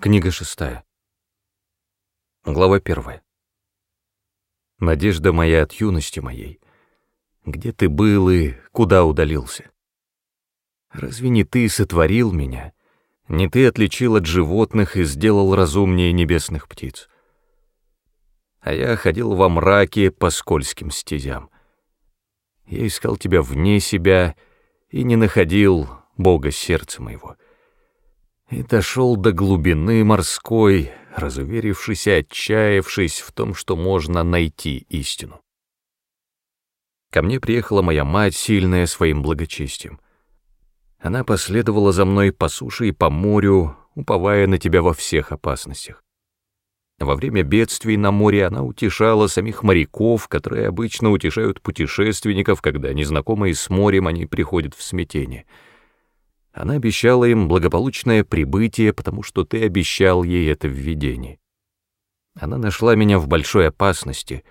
Книга шестая. Глава первая. Надежда моя от юности моей. Где ты был и куда удалился? Разве не ты сотворил меня? Не ты отличил от животных и сделал разумнее небесных птиц? А я ходил во мраке по скользким стезям. Я искал тебя вне себя и не находил Бога сердца моего — и дошел до глубины морской, разуверившись и отчаявшись в том, что можно найти истину. Ко мне приехала моя мать, сильная своим благочестием. Она последовала за мной по суше и по морю, уповая на тебя во всех опасностях. Во время бедствий на море она утешала самих моряков, которые обычно утешают путешественников, когда незнакомые с морем они приходят в смятение — она обещала им благополучное прибытие, потому что ты обещал ей это в видении. Она нашла меня в большой опасности.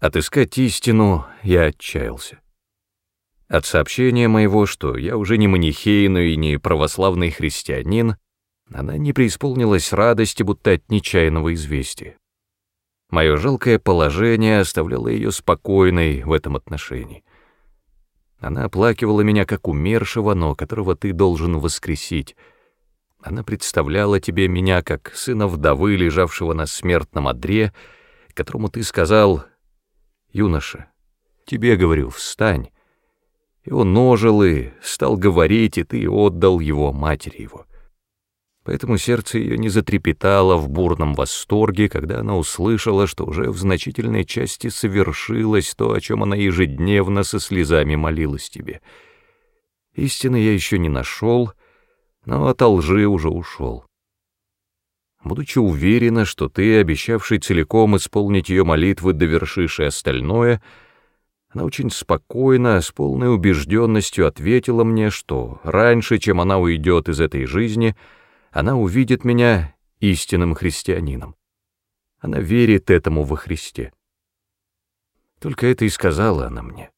Отыскать истину я отчаялся. От сообщения моего, что я уже не манихей, но и не православный христианин, она не преисполнилась радости, будто от нечаянного известия. Мое жалкое положение оставляло ее спокойной в этом отношении. Она оплакивала меня как умершего, но которого ты должен воскресить. Она представляла тебе меня как сына вдовы, лежавшего на смертном одре, которому ты сказал, «Юноша, тебе, говорю, встань». И он ожил и стал говорить, и ты отдал его матери его. Поэтому сердце ее не затрепетало в бурном восторге, когда она услышала, что уже в значительной части совершилось то, о чем она ежедневно со слезами молилась тебе. Истины я еще не нашел, но от лжи уже ушел. Будучи уверена, что ты, обещавший целиком исполнить ее молитвы, довершишь и остальное, она очень спокойно, с полной убежденностью ответила мне, что раньше, чем она уйдет из этой жизни — она увидит меня истинным христианином. Она верит этому во Христе. Только это и сказала она мне.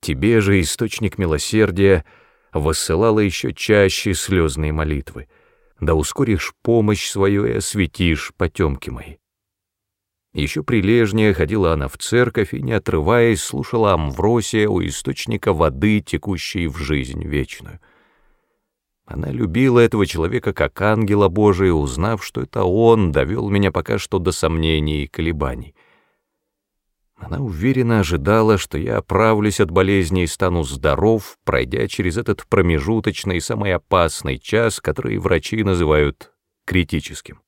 Тебе же, источник милосердия, воссылала еще чаще слезные молитвы, да ускоришь помощь свою и осветишь потемки мои. Еще прилежнее ходила она в церковь и, не отрываясь, слушала Амвросия у источника воды, текущей в жизнь вечную — она любила этого человека как ангела Божия, узнав, что это он довел меня пока что до сомнений и колебаний. Она уверенно ожидала, что я оправлюсь от болезни и стану здоров, пройдя через этот промежуточный и самый опасный час, который врачи называют критическим.